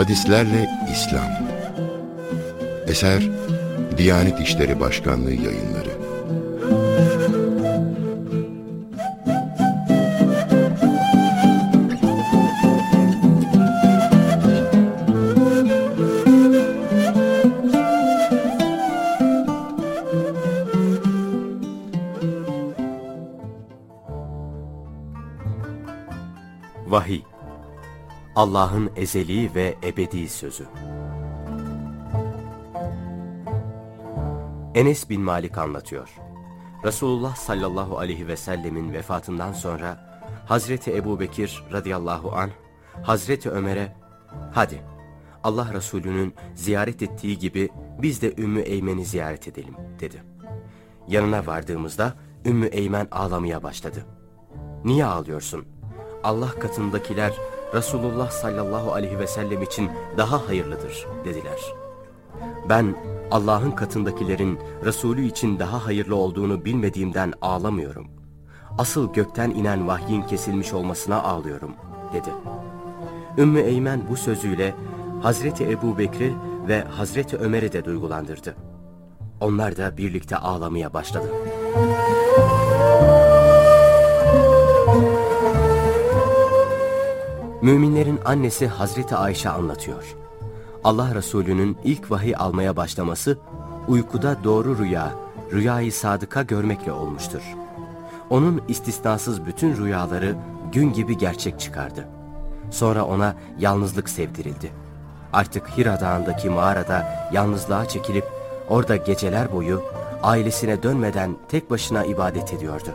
Hadislerle İslam. Eser Diyanet İşleri Başkanlığı yayınları Allah'ın ezeli ve ebedi sözü Enes bin Malik anlatıyor. Resulullah sallallahu aleyhi ve sellemin vefatından sonra Hazreti Ebu Bekir radıyallahu anh Hazreti Ömer'e hadi Allah Resulü'nün ziyaret ettiği gibi biz de Ümmü Eymen'i ziyaret edelim dedi. Yanına vardığımızda Ümmü Eymen ağlamaya başladı. Niye ağlıyorsun? Allah katındakiler Resulullah sallallahu aleyhi ve sellem için daha hayırlıdır dediler. Ben Allah'ın katındakilerin Resulü için daha hayırlı olduğunu bilmediğimden ağlamıyorum. Asıl gökten inen vahyin kesilmiş olmasına ağlıyorum dedi. Ümmü Eymen bu sözüyle Hazreti Ebu Bekri ve Hazreti Ömer'i de duygulandırdı. Onlar da birlikte ağlamaya başladı. Müminlerin annesi Hazreti Ayşe anlatıyor. Allah Resulü'nün ilk vahiy almaya başlaması uykuda doğru rüya, rüyayı sadıka görmekle olmuştur. Onun istisnasız bütün rüyaları gün gibi gerçek çıkardı. Sonra ona yalnızlık sevdirildi. Artık Hira Dağı'ndaki mağarada yalnızlığa çekilip orada geceler boyu ailesine dönmeden tek başına ibadet ediyordu.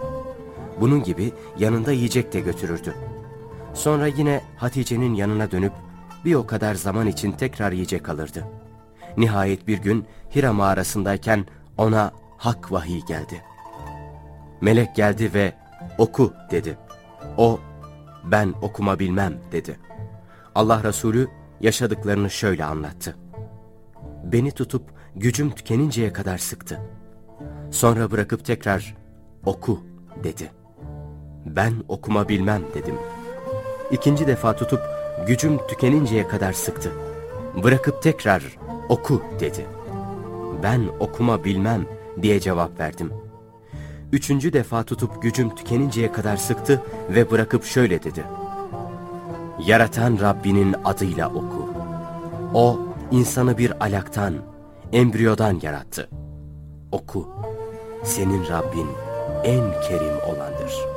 Bunun gibi yanında yiyecek de götürürdü. Sonra yine Hatice'nin yanına dönüp bir o kadar zaman için tekrar yiyecek alırdı. Nihayet bir gün Hira mağarasındayken ona hak vahiy geldi. Melek geldi ve oku dedi. O ben okuma bilmem dedi. Allah Resulü yaşadıklarını şöyle anlattı. Beni tutup gücüm tükeninceye kadar sıktı. Sonra bırakıp tekrar oku dedi. Ben okuma bilmem dedim.'' İkinci defa tutup gücüm tükeninceye kadar sıktı. Bırakıp tekrar oku dedi. Ben okuma bilmem diye cevap verdim. Üçüncü defa tutup gücüm tükeninceye kadar sıktı ve bırakıp şöyle dedi. Yaratan Rabbinin adıyla oku. O insanı bir alaktan, embriyodan yarattı. Oku. Senin Rabbin en kerim olandır.''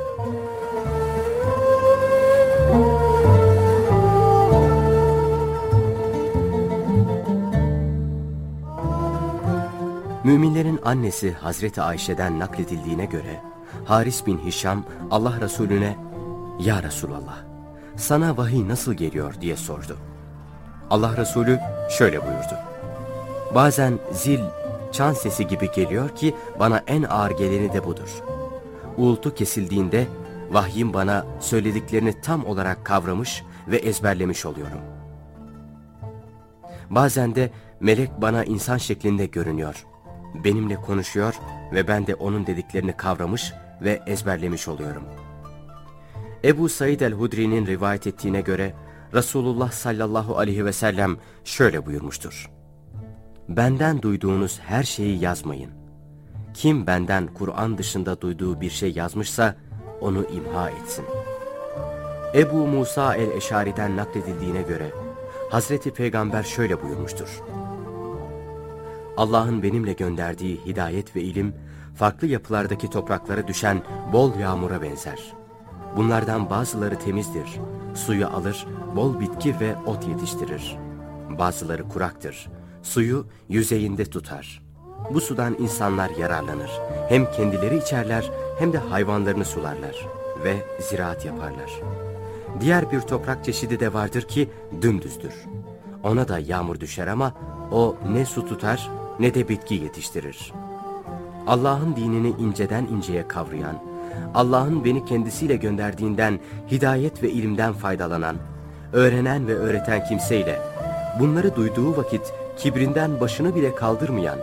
Müminlerin annesi Hazreti Ayşe'den nakledildiğine göre Haris bin Hişam Allah Resulüne Ya Resulallah sana vahiy nasıl geliyor diye sordu. Allah Resulü şöyle buyurdu. Bazen zil, çan sesi gibi geliyor ki bana en ağır geleni de budur. Uğultu kesildiğinde vahyim bana söylediklerini tam olarak kavramış ve ezberlemiş oluyorum. Bazen de melek bana insan şeklinde görünüyor benimle konuşuyor ve ben de onun dediklerini kavramış ve ezberlemiş oluyorum. Ebu Said el-Hudri'nin rivayet ettiğine göre Resulullah sallallahu aleyhi ve sellem şöyle buyurmuştur. Benden duyduğunuz her şeyi yazmayın. Kim benden Kur'an dışında duyduğu bir şey yazmışsa onu imha etsin. Ebu Musa el-Eşari'den nakledildiğine göre Hazreti Peygamber şöyle buyurmuştur. Allah'ın benimle gönderdiği hidayet ve ilim, farklı yapılardaki topraklara düşen bol yağmura benzer. Bunlardan bazıları temizdir, suyu alır, bol bitki ve ot yetiştirir. Bazıları kuraktır, suyu yüzeyinde tutar. Bu sudan insanlar yararlanır. Hem kendileri içerler hem de hayvanlarını sularlar ve ziraat yaparlar. Diğer bir toprak çeşidi de vardır ki dümdüzdür. Ona da yağmur düşer ama o ne su tutar ne de bitki yetiştirir. Allah'ın dinini inceden inceye kavrayan, Allah'ın beni kendisiyle gönderdiğinden hidayet ve ilimden faydalanan, öğrenen ve öğreten kimseyle, bunları duyduğu vakit kibrinden başını bile kaldırmayan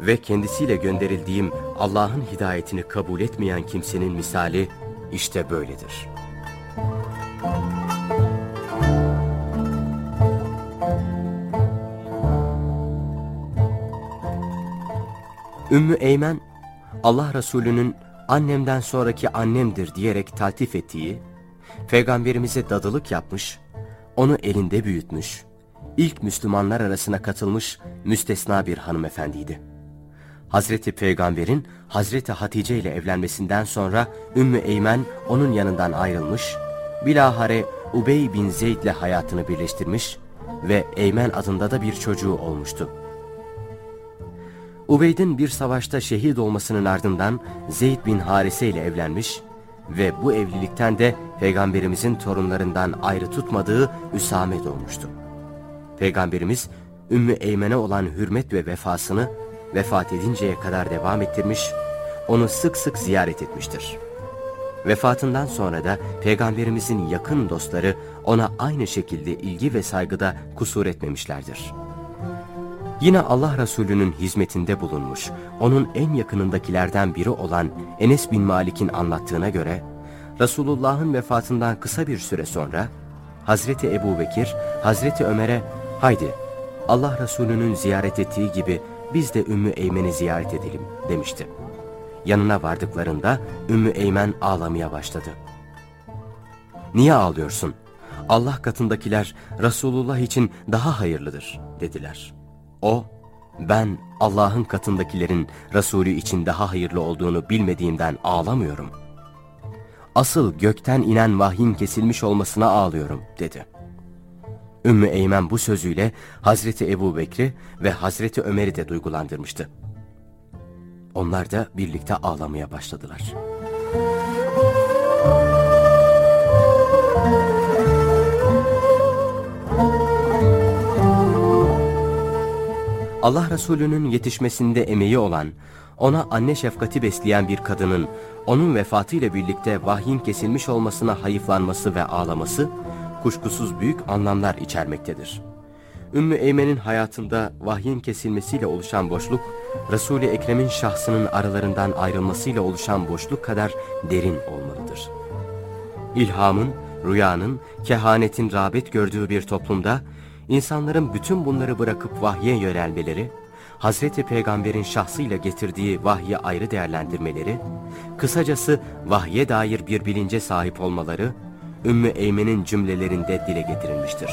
ve kendisiyle gönderildiğim Allah'ın hidayetini kabul etmeyen kimsenin misali işte böyledir.'' Ümmü Eymen, Allah Resulü'nün annemden sonraki annemdir diyerek taltif ettiği, peygamberimize dadılık yapmış, onu elinde büyütmüş, ilk Müslümanlar arasına katılmış müstesna bir hanımefendiydi. Hazreti Peygamber'in Hazreti Hatice ile evlenmesinden sonra Ümmü Eymen onun yanından ayrılmış, bilahare Ubey bin Zeyd ile hayatını birleştirmiş ve Eymen adında da bir çocuğu olmuştu. Ubeyd'in bir savaşta şehit olmasının ardından Zeyd bin Harise ile evlenmiş ve bu evlilikten de Peygamberimizin torunlarından ayrı tutmadığı Üsame doğmuştu. Peygamberimiz Ümmü Eymen'e olan hürmet ve vefasını vefat edinceye kadar devam ettirmiş, onu sık sık ziyaret etmiştir. Vefatından sonra da Peygamberimizin yakın dostları ona aynı şekilde ilgi ve saygıda kusur etmemişlerdir. Yine Allah Resulü'nün hizmetinde bulunmuş, onun en yakınındakilerden biri olan Enes bin Malik'in anlattığına göre, Resulullah'ın vefatından kısa bir süre sonra, Hazreti Ebu Bekir, Hazreti Ömer'e, haydi Allah Resulü'nün ziyaret ettiği gibi biz de Ümmü Eymen'i ziyaret edelim demişti. Yanına vardıklarında Ümmü Eymen ağlamaya başladı. Niye ağlıyorsun? Allah katındakiler Resulullah için daha hayırlıdır dediler. O, ben Allah'ın katındakilerin Resulü için daha hayırlı olduğunu bilmediğimden ağlamıyorum. Asıl gökten inen vahyin kesilmiş olmasına ağlıyorum dedi. Ümmü Eymen bu sözüyle Hazreti Ebu Bekri ve Hazreti Ömer'i de duygulandırmıştı. Onlar da birlikte ağlamaya başladılar. Allah Resulü'nün yetişmesinde emeği olan, ona anne şefkati besleyen bir kadının, onun vefatıyla birlikte vahyin kesilmiş olmasına hayıflanması ve ağlaması, kuşkusuz büyük anlamlar içermektedir. Ümmü Eymen'in hayatında vahyin kesilmesiyle oluşan boşluk, Resul-i Ekrem'in şahsının aralarından ayrılmasıyla oluşan boşluk kadar derin olmalıdır. İlhamın, rüyanın, kehanetin rağbet gördüğü bir toplumda, insanların bütün bunları bırakıp vahye yönelmeleri, Hazreti Peygamber'in şahsıyla getirdiği vahyi ayrı değerlendirmeleri, kısacası vahye dair bir bilince sahip olmaları, Ümmü Eymen'in cümlelerinde dile getirilmiştir.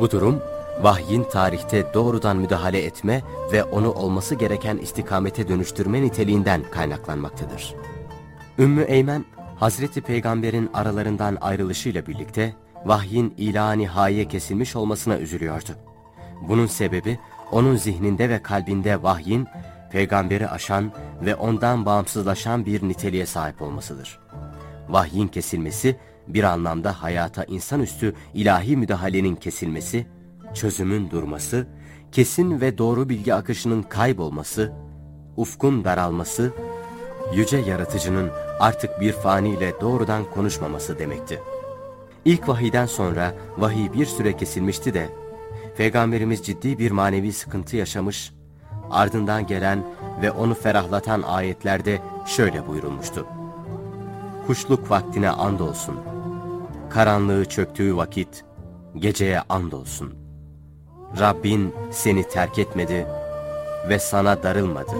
Bu durum, vahyin tarihte doğrudan müdahale etme ve onu olması gereken istikamete dönüştürme niteliğinden kaynaklanmaktadır. Ümmü Eymen, Hazreti Peygamber'in aralarından ayrılışıyla birlikte vahyin ila nihaiye kesilmiş olmasına üzülüyordu. Bunun sebebi onun zihninde ve kalbinde vahyin peygamberi aşan ve ondan bağımsızlaşan bir niteliğe sahip olmasıdır. Vahyin kesilmesi bir anlamda hayata insanüstü ilahi müdahalenin kesilmesi, çözümün durması, kesin ve doğru bilgi akışının kaybolması, ufkun daralması, yüce yaratıcının artık bir faniyle doğrudan konuşmaması demekti. İlk vahiden sonra vahiy bir süre kesilmişti de, Peygamberimiz ciddi bir manevi sıkıntı yaşamış, ardından gelen ve onu ferahlatan ayetlerde şöyle buyurulmuştu. Kuşluk vaktine andolsun. Karanlığı çöktüğü vakit geceye andolsun. Rabbin seni terk etmedi ve sana darılmadı.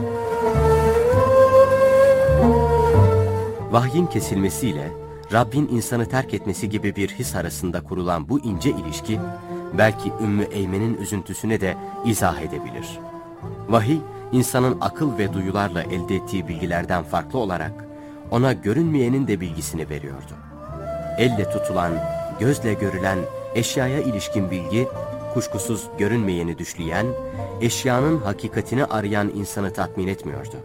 Vahyin kesilmesiyle Rabbin insanı terk etmesi gibi bir his arasında kurulan bu ince ilişki, belki Ümmü Eymen'in üzüntüsüne de izah edebilir. Vahiy, insanın akıl ve duyularla elde ettiği bilgilerden farklı olarak, ona görünmeyenin de bilgisini veriyordu. Elle tutulan, gözle görülen eşyaya ilişkin bilgi, kuşkusuz görünmeyeni düşleyen, eşyanın hakikatini arayan insanı tatmin etmiyordu.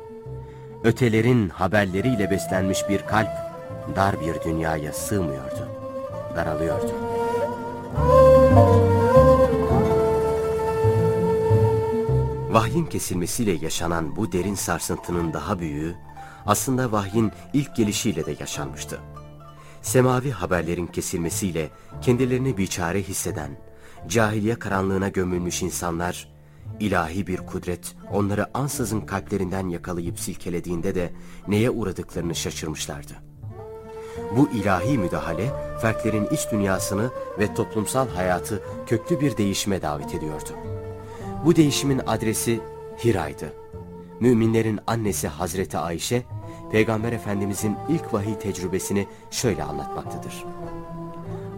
Ötelerin haberleriyle beslenmiş bir kalp, dar bir dünyaya sığmıyordu, daralıyordu. Vahyin kesilmesiyle yaşanan bu derin sarsıntının daha büyüğü, aslında vahyin ilk gelişiyle de yaşanmıştı. Semavi haberlerin kesilmesiyle kendilerini biçare hisseden, cahiliye karanlığına gömülmüş insanlar, ilahi bir kudret onları ansızın kalplerinden yakalayıp silkelediğinde de neye uğradıklarını şaşırmışlardı. Bu ilahi müdahale, fertlerin iç dünyasını ve toplumsal hayatı köklü bir değişime davet ediyordu. Bu değişimin adresi Hira'ydı. müminlerin annesi Hazreti Ayşe, Peygamber Efendimizin ilk vahiy tecrübesini şöyle anlatmaktadır.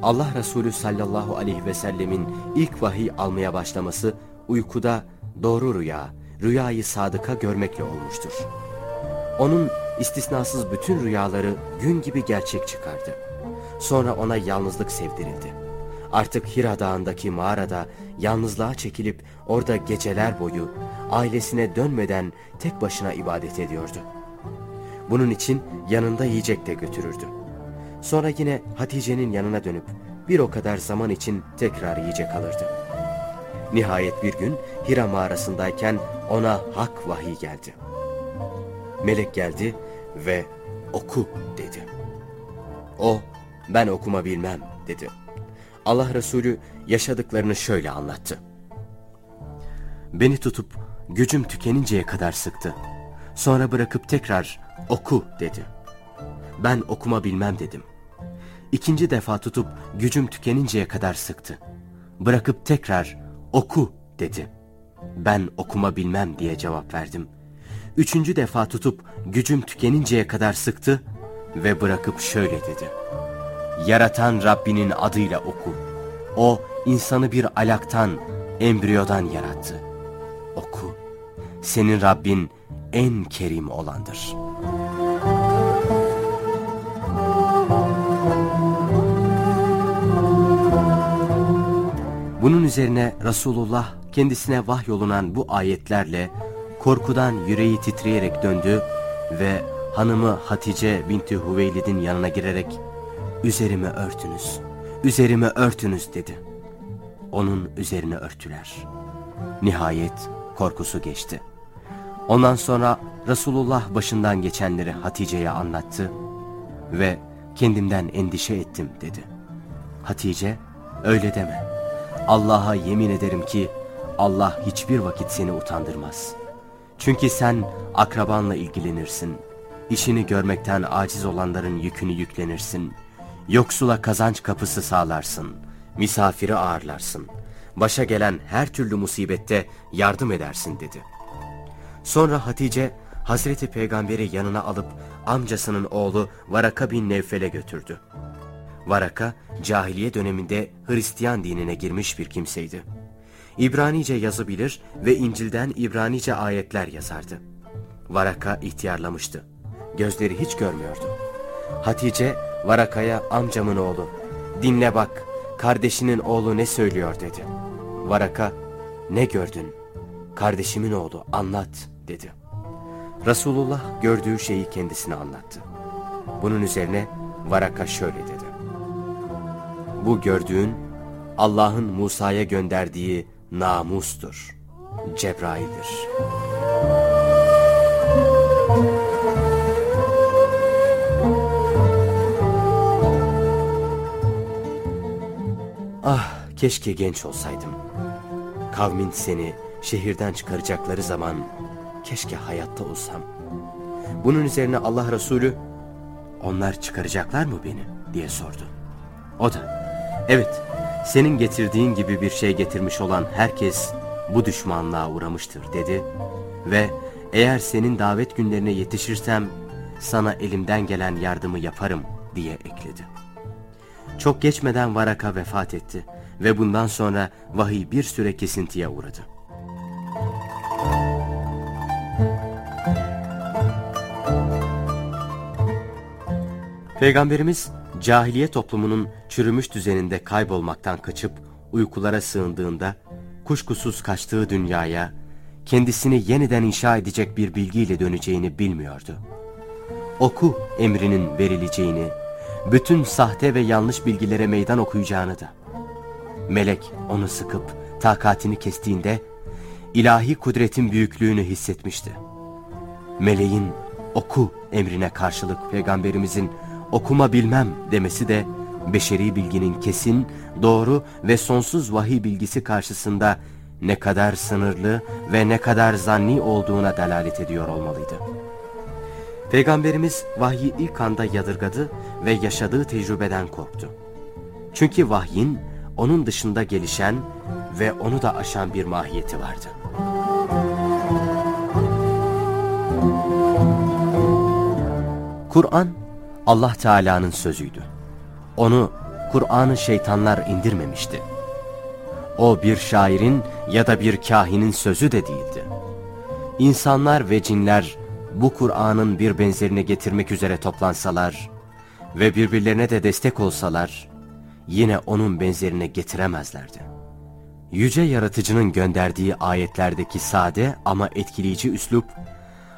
Allah Resulü sallallahu aleyhi ve sellemin ilk vahiy almaya başlaması uykuda doğru rüya, rüyayı sadıka görmekle olmuştur. Onun istisnasız bütün rüyaları gün gibi gerçek çıkardı. Sonra ona yalnızlık sevdirildi. Artık Hira Dağı'ndaki mağarada yalnızlığa çekilip orada geceler boyu ailesine dönmeden tek başına ibadet ediyordu. Bunun için yanında yiyecek de götürürdü. Sonra yine Hatice'nin yanına dönüp bir o kadar zaman için tekrar yiyecek alırdı. Nihayet bir gün Hira mağarasındayken ona hak vahiy geldi. Melek geldi ve oku dedi. O ben okuma bilmem dedi. Allah Resulü yaşadıklarını şöyle anlattı. Beni tutup gücüm tükeninceye kadar sıktı. Sonra bırakıp tekrar oku dedi. Ben okuma bilmem dedim. İkinci defa tutup gücüm tükeninceye kadar sıktı. Bırakıp tekrar oku dedi. Ben okuma bilmem diye cevap verdim. Üçüncü defa tutup gücüm tükeninceye kadar sıktı ve bırakıp şöyle dedi. Yaratan Rabbinin adıyla oku. O insanı bir alaktan, embriyodan yarattı. Oku. Senin Rabbin en kerim olandır. Bunun üzerine Resulullah kendisine vahyolunan bu ayetlerle korkudan yüreği titreyerek döndü ve hanımı Hatice binti Hüveylid'in yanına girerek üzerime örtünüz, üzerime örtünüz dedi. Onun üzerine örtüler. Nihayet korkusu geçti. Ondan sonra Resulullah başından geçenleri Hatice'ye anlattı ve kendimden endişe ettim dedi. Hatice öyle deme. Allah'a yemin ederim ki Allah hiçbir vakit seni utandırmaz. Çünkü sen akrabanla ilgilenirsin. İşini görmekten aciz olanların yükünü yüklenirsin. Yoksula kazanç kapısı sağlarsın. Misafiri ağırlarsın. Başa gelen her türlü musibette yardım edersin dedi. Sonra Hatice Hazreti Peygamber'i yanına alıp amcasının oğlu Varaka bin Nevfel'e götürdü. Varaka cahiliye döneminde Hristiyan dinine girmiş bir kimseydi. İbranice yazı bilir ve İncil'den İbranice ayetler yazardı. Varaka ihtiyarlamıştı. Gözleri hiç görmüyordu. Hatice Varaka'ya amcamın oğlu dinle bak kardeşinin oğlu ne söylüyor dedi. Varaka ne gördün kardeşimin oğlu anlat dedi. Resulullah gördüğü şeyi kendisine anlattı. Bunun üzerine Varaka şöyle dedi. Bu gördüğün Allah'ın Musa'ya gönderdiği namustur. Cebrail'dir. Ah keşke genç olsaydım. Kavmin seni şehirden çıkaracakları zaman keşke hayatta olsam. Bunun üzerine Allah Resulü onlar çıkaracaklar mı beni diye sordu. O da evet senin getirdiğin gibi bir şey getirmiş olan herkes bu düşmanlığa uğramıştır dedi ve eğer senin davet günlerine yetişirsem sana elimden gelen yardımı yaparım diye ekledi. Çok geçmeden Varaka vefat etti ve bundan sonra vahiy bir süre kesintiye uğradı. Peygamberimiz cahiliye toplumunun çürümüş düzeninde kaybolmaktan kaçıp uykulara sığındığında kuşkusuz kaçtığı dünyaya kendisini yeniden inşa edecek bir bilgiyle döneceğini bilmiyordu. Oku emrinin verileceğini, bütün sahte ve yanlış bilgilere meydan okuyacağını da. Melek onu sıkıp takatini kestiğinde ilahi kudretin büyüklüğünü hissetmişti. Meleğin oku emrine karşılık peygamberimizin okuma bilmem demesi de beşeri bilginin kesin, doğru ve sonsuz vahiy bilgisi karşısında ne kadar sınırlı ve ne kadar zanni olduğuna delalet ediyor olmalıydı. Peygamberimiz vahyi ilk anda yadırgadı ve yaşadığı tecrübeden korktu. Çünkü vahyin onun dışında gelişen ve onu da aşan bir mahiyeti vardı. Kur'an Allah Teala'nın sözüydü. Onu Kur'an'ı şeytanlar indirmemişti. O bir şairin ya da bir kahinin sözü de değildi. İnsanlar ve cinler bu Kur'an'ın bir benzerini getirmek üzere toplansalar ve birbirlerine de destek olsalar, yine onun benzerini getiremezlerdi. Yüce Yaratıcı'nın gönderdiği ayetlerdeki sade ama etkileyici üslup,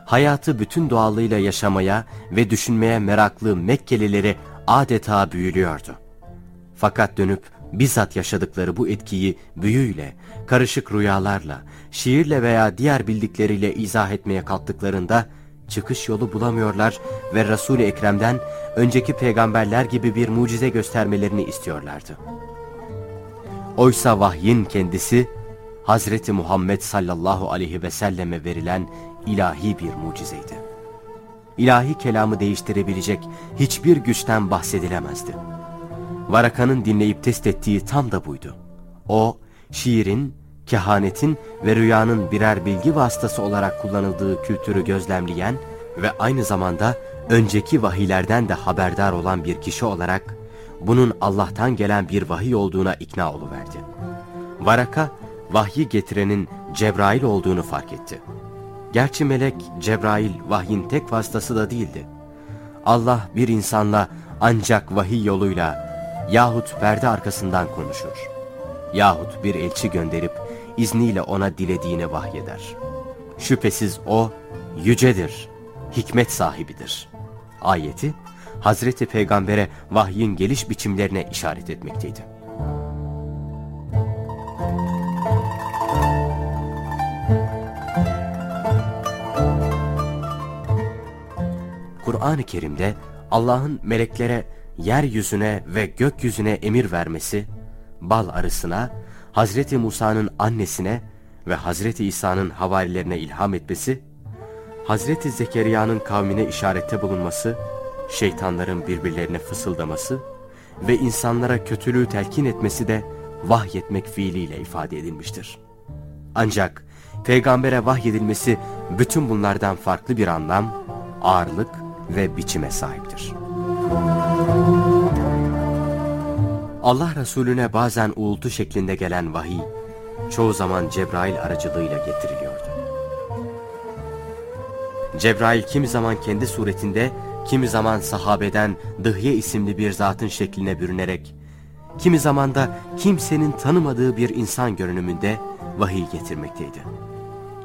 hayatı bütün doğallığıyla yaşamaya ve düşünmeye meraklı Mekkelileri adeta büyülüyordu. Fakat dönüp bizzat yaşadıkları bu etkiyi büyüyle, karışık rüyalarla, şiirle veya diğer bildikleriyle izah etmeye kalktıklarında çıkış yolu bulamıyorlar ve Resul-i Ekrem'den önceki peygamberler gibi bir mucize göstermelerini istiyorlardı. Oysa vahyin kendisi Hazreti Muhammed sallallahu aleyhi ve selleme verilen ilahi bir mucizeydi. İlahi kelamı değiştirebilecek hiçbir güçten bahsedilemezdi. Varaka'nın dinleyip test ettiği tam da buydu. O, şiirin, kehanetin ve rüyanın birer bilgi vasıtası olarak kullanıldığı kültürü gözlemleyen ve aynı zamanda önceki vahiylerden de haberdar olan bir kişi olarak bunun Allah'tan gelen bir vahiy olduğuna ikna oluverdi. Varaka, vahyi getirenin Cebrail olduğunu fark etti. Gerçi melek Cebrail vahyin tek vasıtası da değildi. Allah bir insanla ancak vahiy yoluyla yahut perde arkasından konuşur. Yahut bir elçi gönderip izniyle ona dilediğini vahyeder. Şüphesiz o yücedir, hikmet sahibidir. Ayeti Hazreti Peygamber'e vahyin geliş biçimlerine işaret etmekteydi. Kur'an-ı Kerim'de Allah'ın meleklere yeryüzüne ve gökyüzüne emir vermesi, bal arısına, Hazreti Musa'nın annesine ve Hazreti İsa'nın havarilerine ilham etmesi, Hazreti Zekeriya'nın kavmine işarette bulunması, şeytanların birbirlerine fısıldaması ve insanlara kötülüğü telkin etmesi de vahyetmek fiiliyle ifade edilmiştir. Ancak peygambere vahyedilmesi bütün bunlardan farklı bir anlam, ağırlık ve biçime sahiptir. Allah Resulüne bazen uğultu şeklinde gelen vahiy, çoğu zaman Cebrail aracılığıyla getiriliyordu. Cebrail kimi zaman kendi suretinde, kimi zaman sahabeden Dıhye isimli bir zatın şekline bürünerek, kimi zaman da kimsenin tanımadığı bir insan görünümünde vahiy getirmekteydi.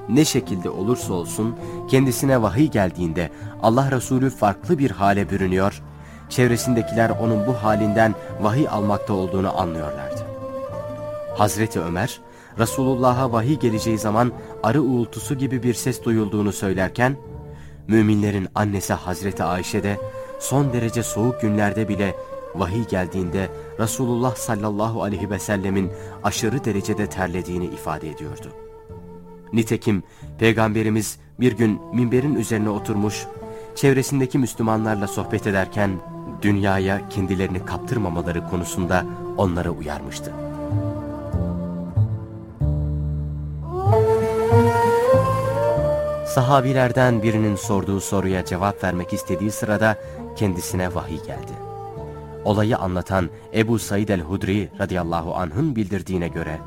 Ne şekilde olursa olsun kendisine vahiy geldiğinde Allah Resulü farklı bir hale bürünüyor çevresindekiler onun bu halinden vahiy almakta olduğunu anlıyorlardı. Hazreti Ömer, Resulullah'a vahiy geleceği zaman arı uğultusu gibi bir ses duyulduğunu söylerken, müminlerin annesi Hazreti Ayşe de son derece soğuk günlerde bile vahiy geldiğinde Resulullah sallallahu aleyhi ve sellemin aşırı derecede terlediğini ifade ediyordu. Nitekim Peygamberimiz bir gün minberin üzerine oturmuş, çevresindeki Müslümanlarla sohbet ederken dünyaya kendilerini kaptırmamaları konusunda onlara uyarmıştı. Sahabilerden birinin sorduğu soruya cevap vermek istediği sırada kendisine vahiy geldi. Olayı anlatan Ebu Said el-Hudri radıyallahu anh'ın bildirdiğine göre,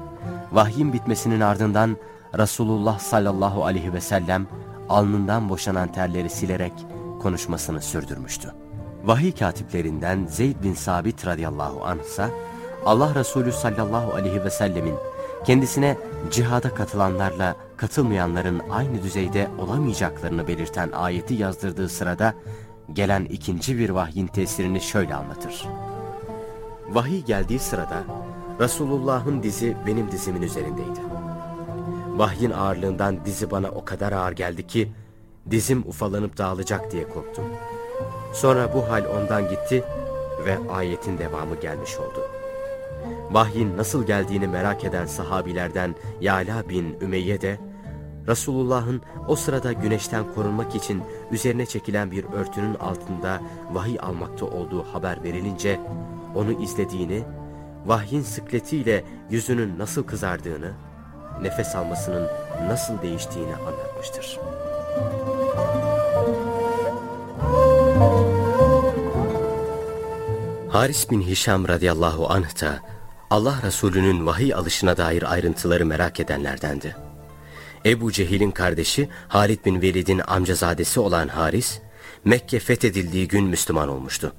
vahyin bitmesinin ardından Resulullah sallallahu aleyhi ve sellem alnından boşanan terleri silerek konuşmasını sürdürmüştü. Vahiy katiplerinden Zeyd bin Sabit radıyallahu anh ise Allah Resulü sallallahu aleyhi ve sellemin kendisine cihada katılanlarla katılmayanların aynı düzeyde olamayacaklarını belirten ayeti yazdırdığı sırada gelen ikinci bir vahyin tesirini şöyle anlatır. Vahiy geldiği sırada Resulullah'ın dizi benim dizimin üzerindeydi. Vahyin ağırlığından dizi bana o kadar ağır geldi ki dizim ufalanıp dağılacak diye korktum. Sonra bu hal ondan gitti ve ayetin devamı gelmiş oldu. Vahyin nasıl geldiğini merak eden sahabilerden Yala bin Ümeyye de Resulullah'ın o sırada güneşten korunmak için üzerine çekilen bir örtünün altında vahiy almakta olduğu haber verilince onu izlediğini, vahyin sıkletiyle yüzünün nasıl kızardığını, nefes almasının nasıl değiştiğini anlatmıştır. Haris bin Hişam radıyallahu anh da Allah Resulü'nün vahiy alışına dair ayrıntıları merak edenlerdendi. Ebu Cehil'in kardeşi Halid bin Velid'in amcazadesi olan Haris, Mekke fethedildiği gün Müslüman olmuştu.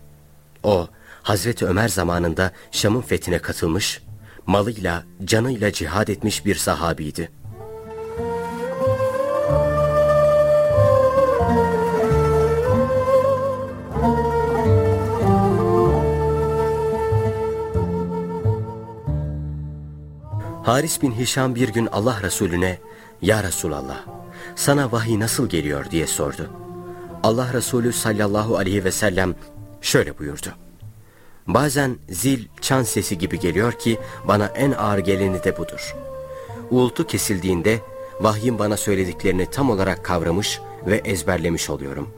O, Hazreti Ömer zamanında Şam'ın fethine katılmış, malıyla, canıyla cihad etmiş bir sahabiydi. Haris bin Hişam bir gün Allah Resulüne, Ya Resulallah, sana vahiy nasıl geliyor diye sordu. Allah Resulü sallallahu aleyhi ve sellem şöyle buyurdu. Bazen zil, çan sesi gibi geliyor ki bana en ağır geleni de budur. Uğultu kesildiğinde vahyin bana söylediklerini tam olarak kavramış ve ezberlemiş oluyorum.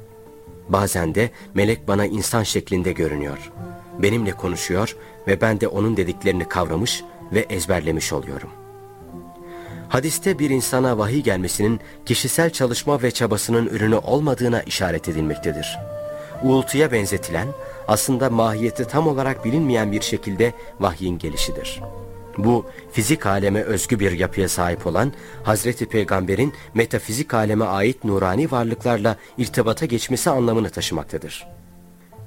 Bazen de melek bana insan şeklinde görünüyor. Benimle konuşuyor ve ben de onun dediklerini kavramış ve ezberlemiş oluyorum. Hadiste bir insana vahiy gelmesinin kişisel çalışma ve çabasının ürünü olmadığına işaret edilmektedir. Uğultuya benzetilen, aslında mahiyeti tam olarak bilinmeyen bir şekilde vahyin gelişidir. Bu, fizik aleme özgü bir yapıya sahip olan Hazreti Peygamber'in metafizik aleme ait nurani varlıklarla irtibata geçmesi anlamını taşımaktadır.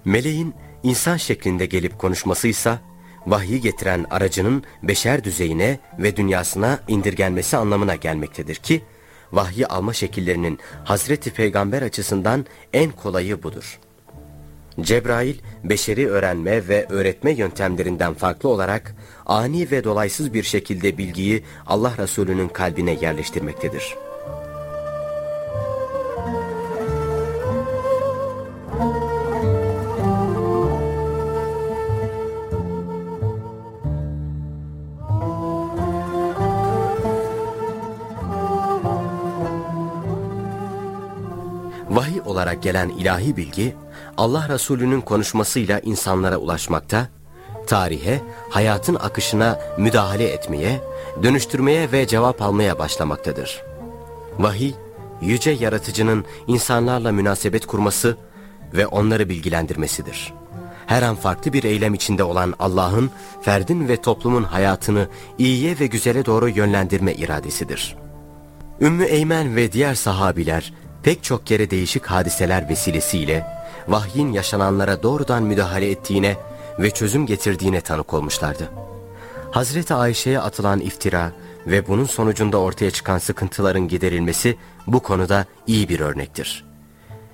Meleğin insan şeklinde gelip konuşması ise vahyi getiren aracının beşer düzeyine ve dünyasına indirgenmesi anlamına gelmektedir ki, vahyi alma şekillerinin Hazreti Peygamber açısından en kolayı budur. Cebrail, beşeri öğrenme ve öğretme yöntemlerinden farklı olarak ani ve dolaysız bir şekilde bilgiyi Allah Resulü'nün kalbine yerleştirmektedir. Vahiy olarak gelen ilahi bilgi, Allah Resulü'nün konuşmasıyla insanlara ulaşmakta, tarihe, hayatın akışına müdahale etmeye, dönüştürmeye ve cevap almaya başlamaktadır. Vahiy, yüce yaratıcının insanlarla münasebet kurması ve onları bilgilendirmesidir. Her an farklı bir eylem içinde olan Allah'ın, ferdin ve toplumun hayatını iyiye ve güzele doğru yönlendirme iradesidir. Ümmü Eymen ve diğer sahabiler, pek çok kere değişik hadiseler vesilesiyle vahyin yaşananlara doğrudan müdahale ettiğine ve çözüm getirdiğine tanık olmuşlardı. Hazreti Ayşe'ye atılan iftira ve bunun sonucunda ortaya çıkan sıkıntıların giderilmesi bu konuda iyi bir örnektir.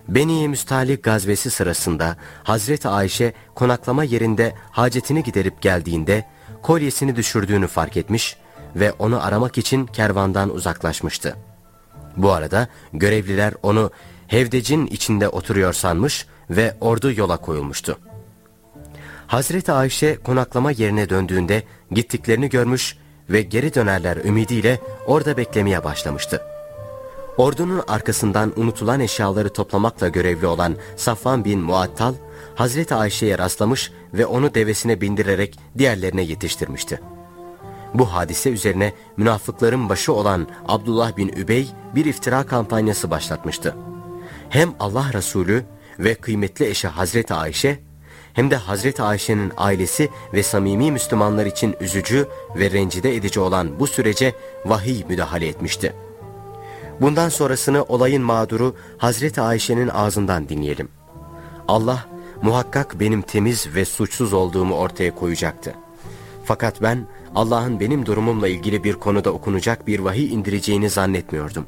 Beni Müstalik gazvesi sırasında Hazreti Ayşe konaklama yerinde hacetini giderip geldiğinde kolyesini düşürdüğünü fark etmiş ve onu aramak için kervandan uzaklaşmıştı. Bu arada görevliler onu hevdecin içinde oturuyor sanmış ve ordu yola koyulmuştu. Hazreti Ayşe konaklama yerine döndüğünde gittiklerini görmüş ve geri dönerler ümidiyle orada beklemeye başlamıştı. Ordunun arkasından unutulan eşyaları toplamakla görevli olan Safvan bin Muattal, Hazreti Ayşe'ye rastlamış ve onu devesine bindirerek diğerlerine yetiştirmişti. Bu hadise üzerine münafıkların başı olan Abdullah bin Übey bir iftira kampanyası başlatmıştı. Hem Allah Resulü ve kıymetli eşi Hazreti Ayşe hem de Hazreti Ayşe'nin ailesi ve samimi Müslümanlar için üzücü ve rencide edici olan bu sürece vahiy müdahale etmişti. Bundan sonrasını olayın mağduru Hazreti Ayşe'nin ağzından dinleyelim. Allah muhakkak benim temiz ve suçsuz olduğumu ortaya koyacaktı. Fakat ben Allah'ın benim durumumla ilgili bir konuda okunacak bir vahiy indireceğini zannetmiyordum.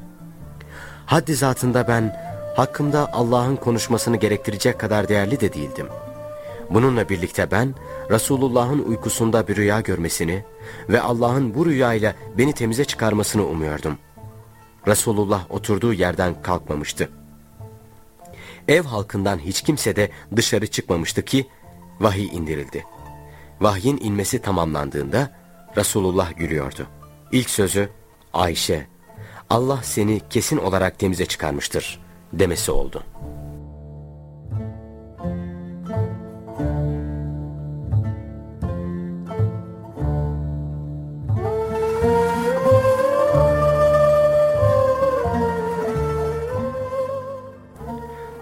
Haddi zatında ben hakkımda Allah'ın konuşmasını gerektirecek kadar değerli de değildim. Bununla birlikte ben Resulullah'ın uykusunda bir rüya görmesini ve Allah'ın bu rüyayla beni temize çıkarmasını umuyordum. Resulullah oturduğu yerden kalkmamıştı. Ev halkından hiç kimse de dışarı çıkmamıştı ki vahiy indirildi. Vahyin inmesi tamamlandığında Resulullah gülüyordu. İlk sözü Ayşe, Allah seni kesin olarak temize çıkarmıştır demesi oldu.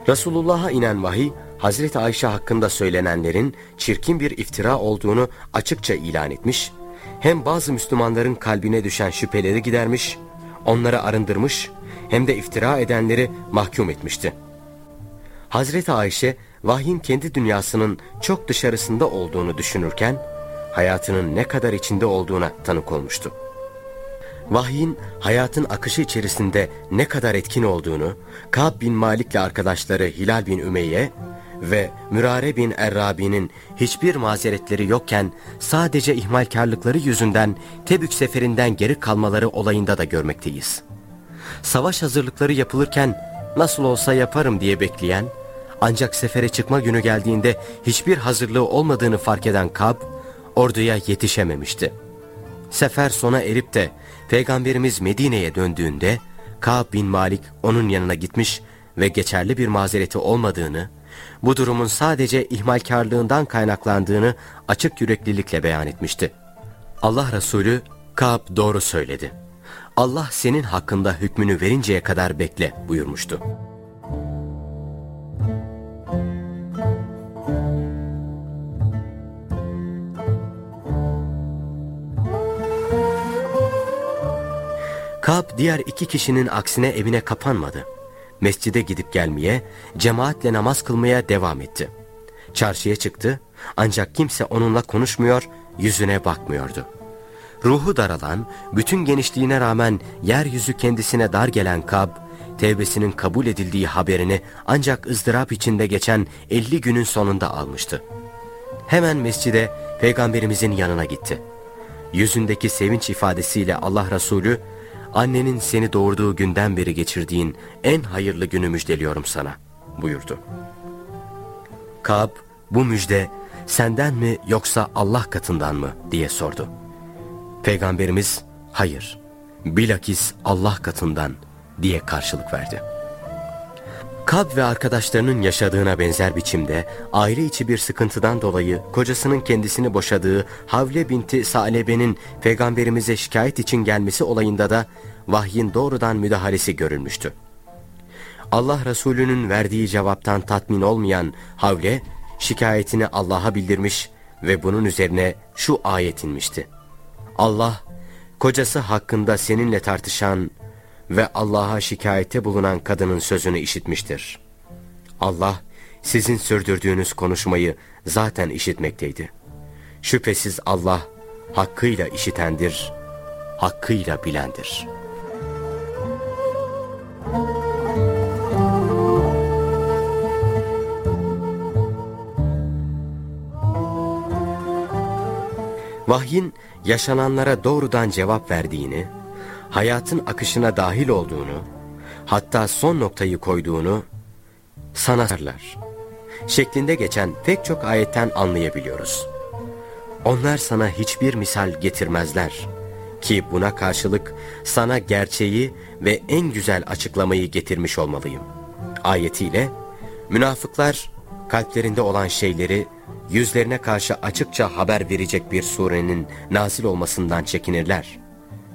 Resulullah'a inen vahiy, Hazreti Ayşe hakkında söylenenlerin çirkin bir iftira olduğunu açıkça ilan etmiş, hem bazı Müslümanların kalbine düşen şüpheleri gidermiş, onları arındırmış, hem de iftira edenleri mahkum etmişti. Hazreti Ayşe, vahyin kendi dünyasının çok dışarısında olduğunu düşünürken, hayatının ne kadar içinde olduğuna tanık olmuştu. Vahyin hayatın akışı içerisinde ne kadar etkin olduğunu, Kab bin Malik'le arkadaşları Hilal bin Ümeyye ve Mürare bin Errabi'nin hiçbir mazeretleri yokken sadece ihmalkarlıkları yüzünden Tebük seferinden geri kalmaları olayında da görmekteyiz. Savaş hazırlıkları yapılırken nasıl olsa yaparım diye bekleyen, ancak sefere çıkma günü geldiğinde hiçbir hazırlığı olmadığını fark eden Kab, orduya yetişememişti. Sefer sona erip de Peygamberimiz Medine'ye döndüğünde Ka'b bin Malik onun yanına gitmiş ve geçerli bir mazereti olmadığını, bu durumun sadece ihmalkarlığından kaynaklandığını açık yüreklilikle beyan etmişti. Allah Resulü Ka'b doğru söyledi. Allah senin hakkında hükmünü verinceye kadar bekle buyurmuştu. Kab diğer iki kişinin aksine evine kapanmadı. Mescide gidip gelmeye, cemaatle namaz kılmaya devam etti. Çarşıya çıktı ancak kimse onunla konuşmuyor, yüzüne bakmıyordu. Ruhu daralan, bütün genişliğine rağmen yeryüzü kendisine dar gelen Kab, tevbesinin kabul edildiği haberini ancak ızdırap içinde geçen 50 günün sonunda almıştı. Hemen mescide peygamberimizin yanına gitti. Yüzündeki sevinç ifadesiyle Allah Resulü annenin seni doğurduğu günden beri geçirdiğin en hayırlı günü müjdeliyorum sana buyurdu. Kab bu müjde senden mi yoksa Allah katından mı diye sordu. Peygamberimiz hayır bilakis Allah katından diye karşılık verdi. Kab ve arkadaşlarının yaşadığına benzer biçimde aile içi bir sıkıntıdan dolayı kocasının kendisini boşadığı Havle binti Salebe'nin peygamberimize şikayet için gelmesi olayında da vahyin doğrudan müdahalesi görülmüştü. Allah Resulü'nün verdiği cevaptan tatmin olmayan Havle şikayetini Allah'a bildirmiş ve bunun üzerine şu ayet inmişti. Allah kocası hakkında seninle tartışan ve Allah'a şikayette bulunan kadının sözünü işitmiştir. Allah sizin sürdürdüğünüz konuşmayı zaten işitmekteydi. Şüphesiz Allah hakkıyla işitendir, hakkıyla bilendir. Vahyin yaşananlara doğrudan cevap verdiğini, hayatın akışına dahil olduğunu, hatta son noktayı koyduğunu sanarlar. Şeklinde geçen pek çok ayetten anlayabiliyoruz. Onlar sana hiçbir misal getirmezler ki buna karşılık sana gerçeği ve en güzel açıklamayı getirmiş olmalıyım. Ayetiyle münafıklar kalplerinde olan şeyleri yüzlerine karşı açıkça haber verecek bir surenin nazil olmasından çekinirler.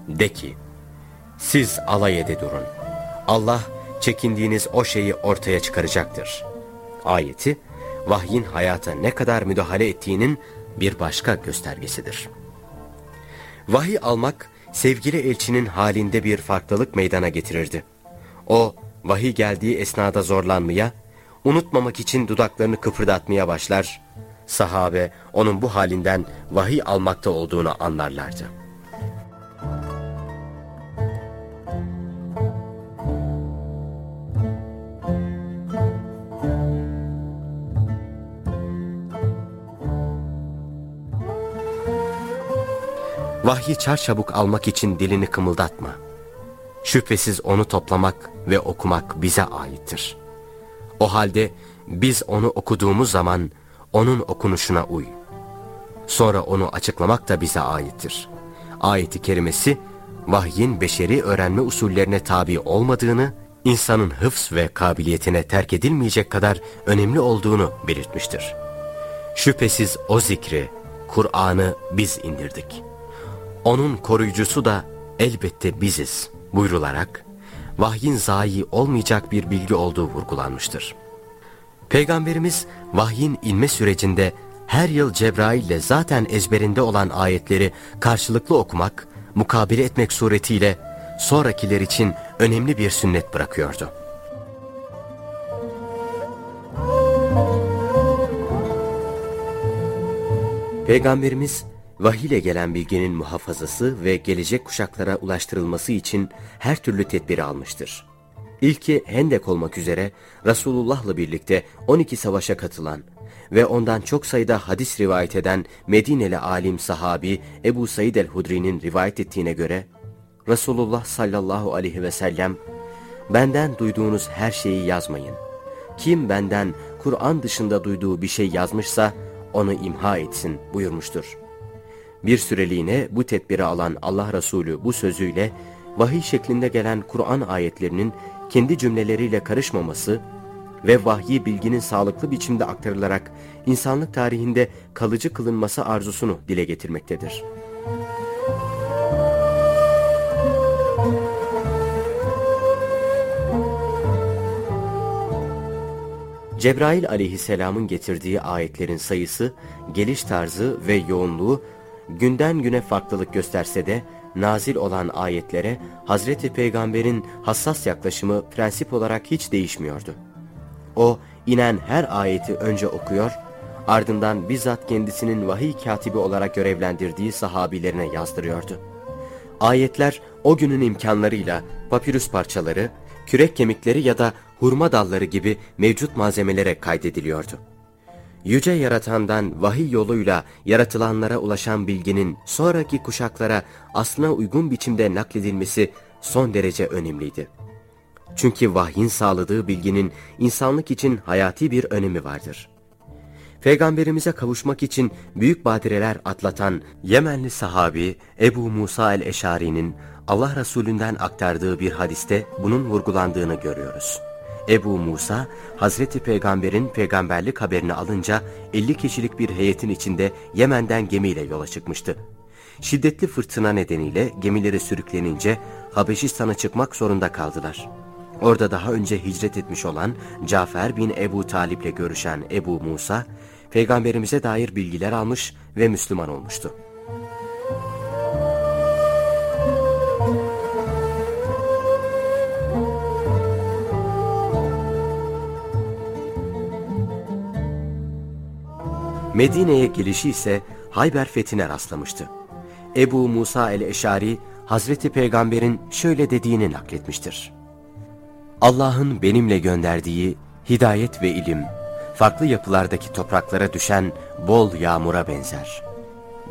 De ki, siz alay ede durun. Allah çekindiğiniz o şeyi ortaya çıkaracaktır. Ayeti, vahyin hayata ne kadar müdahale ettiğinin bir başka göstergesidir. Vahiy almak, sevgili elçinin halinde bir farklılık meydana getirirdi. O, vahiy geldiği esnada zorlanmaya, unutmamak için dudaklarını kıpırdatmaya başlar, sahabe onun bu halinden vahiy almakta olduğunu anlarlardı. Vahyi çarçabuk almak için dilini kımıldatma. Şüphesiz onu toplamak ve okumak bize aittir. O halde biz onu okuduğumuz zaman onun okunuşuna uy. Sonra onu açıklamak da bize aittir. Ayeti kerimesi vahyin beşeri öğrenme usullerine tabi olmadığını, insanın hıfz ve kabiliyetine terk edilmeyecek kadar önemli olduğunu belirtmiştir. Şüphesiz o zikri, Kur'an'ı biz indirdik. Onun koruyucusu da elbette biziz buyrularak, vahyin zayi olmayacak bir bilgi olduğu vurgulanmıştır. Peygamberimiz vahyin inme sürecinde her yıl Cebrail ile zaten ezberinde olan ayetleri karşılıklı okumak, mukabele etmek suretiyle sonrakiler için önemli bir sünnet bırakıyordu. Peygamberimiz vahiy ile gelen bilginin muhafazası ve gelecek kuşaklara ulaştırılması için her türlü tedbiri almıştır. İlki Hendek olmak üzere Resulullah'la birlikte 12 savaşa katılan ve ondan çok sayıda hadis rivayet eden Medineli alim sahabi Ebu Said el-Hudri'nin rivayet ettiğine göre Resulullah sallallahu aleyhi ve sellem benden duyduğunuz her şeyi yazmayın. Kim benden Kur'an dışında duyduğu bir şey yazmışsa onu imha etsin buyurmuştur. Bir süreliğine bu tedbiri alan Allah Resulü bu sözüyle vahiy şeklinde gelen Kur'an ayetlerinin kendi cümleleriyle karışmaması ve vahyi bilginin sağlıklı biçimde aktarılarak insanlık tarihinde kalıcı kılınması arzusunu dile getirmektedir. Cebrail aleyhisselamın getirdiği ayetlerin sayısı, geliş tarzı ve yoğunluğu günden güne farklılık gösterse de nazil olan ayetlere Hazreti Peygamber'in hassas yaklaşımı prensip olarak hiç değişmiyordu. O inen her ayeti önce okuyor, ardından bizzat kendisinin vahiy katibi olarak görevlendirdiği sahabilerine yazdırıyordu. Ayetler o günün imkanlarıyla papirüs parçaları, kürek kemikleri ya da hurma dalları gibi mevcut malzemelere kaydediliyordu. Yüce Yaratan'dan vahiy yoluyla yaratılanlara ulaşan bilginin sonraki kuşaklara aslına uygun biçimde nakledilmesi son derece önemliydi. Çünkü vahyin sağladığı bilginin insanlık için hayati bir önemi vardır. Peygamberimize kavuşmak için büyük badireler atlatan Yemenli sahabi Ebu Musa el-Eşari'nin Allah Resulünden aktardığı bir hadiste bunun vurgulandığını görüyoruz. Ebu Musa, Hazreti Peygamber'in peygamberlik haberini alınca 50 kişilik bir heyetin içinde Yemen'den gemiyle yola çıkmıştı. Şiddetli fırtına nedeniyle gemileri sürüklenince Habeşistan'a çıkmak zorunda kaldılar. Orada daha önce hicret etmiş olan Cafer bin Ebu Talip'le görüşen Ebu Musa, peygamberimize dair bilgiler almış ve Müslüman olmuştu. Medine'ye gelişi ise Hayber fethine rastlamıştı. Ebu Musa el-Eşari, Hazreti Peygamber'in şöyle dediğini nakletmiştir. Allah'ın benimle gönderdiği hidayet ve ilim, farklı yapılardaki topraklara düşen bol yağmura benzer.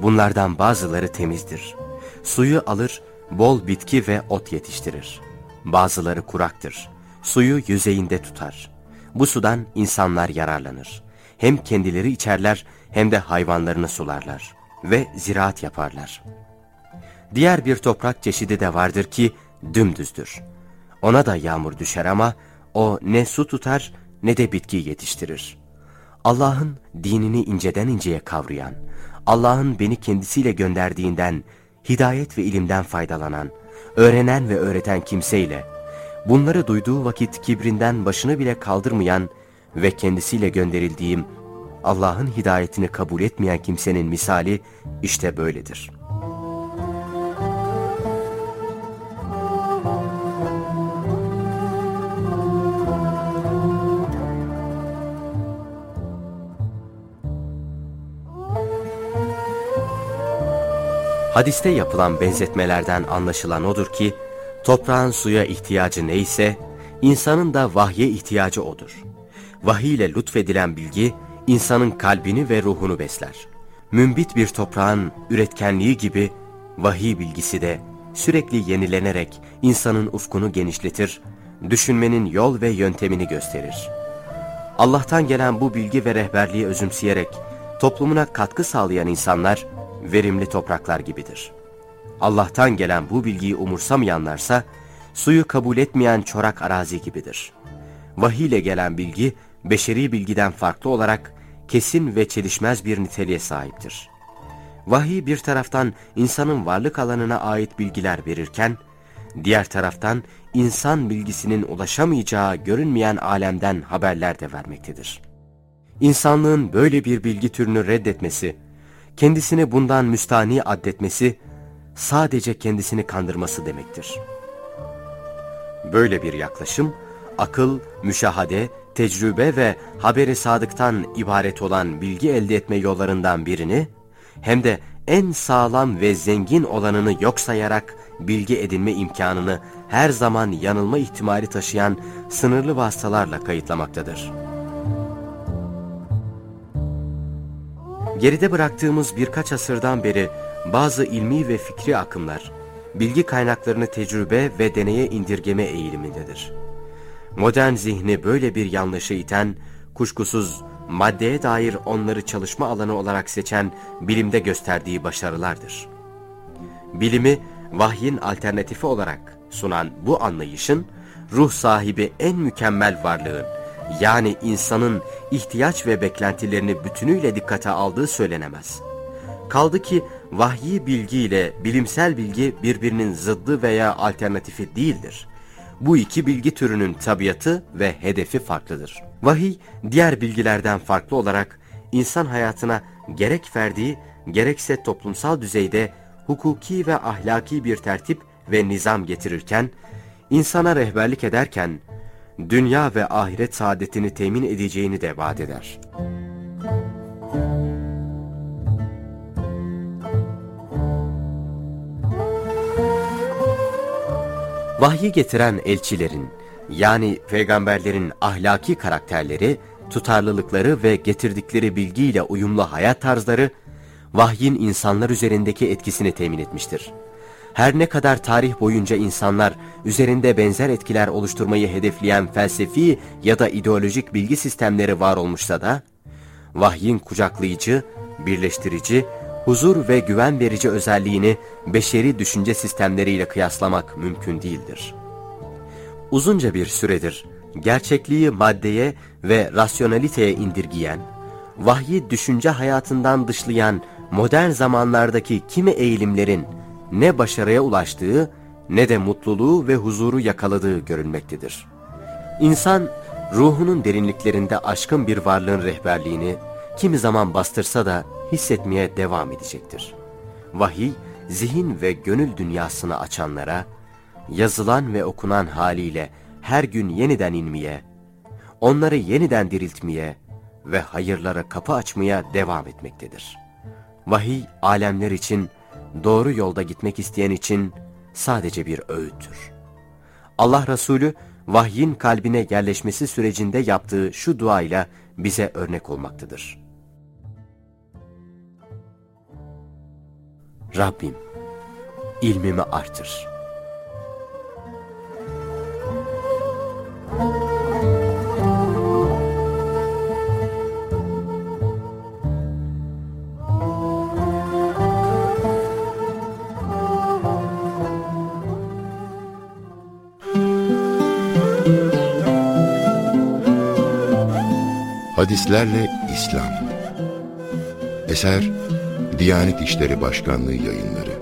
Bunlardan bazıları temizdir. Suyu alır, bol bitki ve ot yetiştirir. Bazıları kuraktır. Suyu yüzeyinde tutar. Bu sudan insanlar yararlanır. Hem kendileri içerler hem de hayvanlarını sularlar ve ziraat yaparlar. Diğer bir toprak çeşidi de vardır ki dümdüzdür. Ona da yağmur düşer ama o ne su tutar ne de bitki yetiştirir. Allah'ın dinini inceden inceye kavrayan, Allah'ın beni kendisiyle gönderdiğinden, hidayet ve ilimden faydalanan, öğrenen ve öğreten kimseyle, bunları duyduğu vakit kibrinden başını bile kaldırmayan ve kendisiyle gönderildiğim Allah'ın hidayetini kabul etmeyen kimsenin misali işte böyledir. Hadiste yapılan benzetmelerden anlaşılan odur ki, toprağın suya ihtiyacı neyse, insanın da vahye ihtiyacı odur. Vahiy ile lütfedilen bilgi, insanın kalbini ve ruhunu besler. Mümbit bir toprağın üretkenliği gibi vahiy bilgisi de sürekli yenilenerek insanın ufkunu genişletir, düşünmenin yol ve yöntemini gösterir. Allah'tan gelen bu bilgi ve rehberliği özümseyerek toplumuna katkı sağlayan insanlar verimli topraklar gibidir. Allah'tan gelen bu bilgiyi umursamayanlarsa suyu kabul etmeyen çorak arazi gibidir. Vahiy ile gelen bilgi beşeri bilgiden farklı olarak kesin ve çelişmez bir niteliğe sahiptir. Vahiy bir taraftan insanın varlık alanına ait bilgiler verirken, diğer taraftan insan bilgisinin ulaşamayacağı görünmeyen alemden haberler de vermektedir. İnsanlığın böyle bir bilgi türünü reddetmesi, kendisini bundan müstani addetmesi, sadece kendisini kandırması demektir. Böyle bir yaklaşım, akıl, müşahade, tecrübe ve haberi sadıktan ibaret olan bilgi elde etme yollarından birini, hem de en sağlam ve zengin olanını yok sayarak bilgi edinme imkanını her zaman yanılma ihtimali taşıyan sınırlı vasıtalarla kayıtlamaktadır. Geride bıraktığımız birkaç asırdan beri bazı ilmi ve fikri akımlar, bilgi kaynaklarını tecrübe ve deneye indirgeme eğilimindedir. Modern zihni böyle bir yanlışı iten, kuşkusuz maddeye dair onları çalışma alanı olarak seçen bilimde gösterdiği başarılardır. Bilimi vahyin alternatifi olarak sunan bu anlayışın, ruh sahibi en mükemmel varlığın, yani insanın ihtiyaç ve beklentilerini bütünüyle dikkate aldığı söylenemez. Kaldı ki vahyi bilgi ile bilimsel bilgi birbirinin zıddı veya alternatifi değildir. Bu iki bilgi türünün tabiatı ve hedefi farklıdır. Vahiy, diğer bilgilerden farklı olarak insan hayatına gerek verdiği gerekse toplumsal düzeyde hukuki ve ahlaki bir tertip ve nizam getirirken, insana rehberlik ederken, dünya ve ahiret saadetini temin edeceğini de vaat eder. Vahyi getiren elçilerin, yani peygamberlerin ahlaki karakterleri, tutarlılıkları ve getirdikleri bilgiyle uyumlu hayat tarzları, vahyin insanlar üzerindeki etkisini temin etmiştir. Her ne kadar tarih boyunca insanlar üzerinde benzer etkiler oluşturmayı hedefleyen felsefi ya da ideolojik bilgi sistemleri var olmuşsa da, vahyin kucaklayıcı, birleştirici, huzur ve güven verici özelliğini beşeri düşünce sistemleriyle kıyaslamak mümkün değildir. Uzunca bir süredir gerçekliği maddeye ve rasyonaliteye indirgiyen, vahyi düşünce hayatından dışlayan modern zamanlardaki kimi eğilimlerin ne başarıya ulaştığı ne de mutluluğu ve huzuru yakaladığı görülmektedir. İnsan ruhunun derinliklerinde aşkın bir varlığın rehberliğini kimi zaman bastırsa da hissetmeye devam edecektir. Vahiy, zihin ve gönül dünyasını açanlara, yazılan ve okunan haliyle her gün yeniden inmeye, onları yeniden diriltmeye ve hayırlara kapı açmaya devam etmektedir. Vahiy, alemler için, doğru yolda gitmek isteyen için sadece bir öğüttür. Allah Resulü, vahyin kalbine yerleşmesi sürecinde yaptığı şu duayla bize örnek olmaktadır. Rabbim, ilmimi artır. Hadislerle İslam Eser Diyanet İşleri Başkanlığı yayınları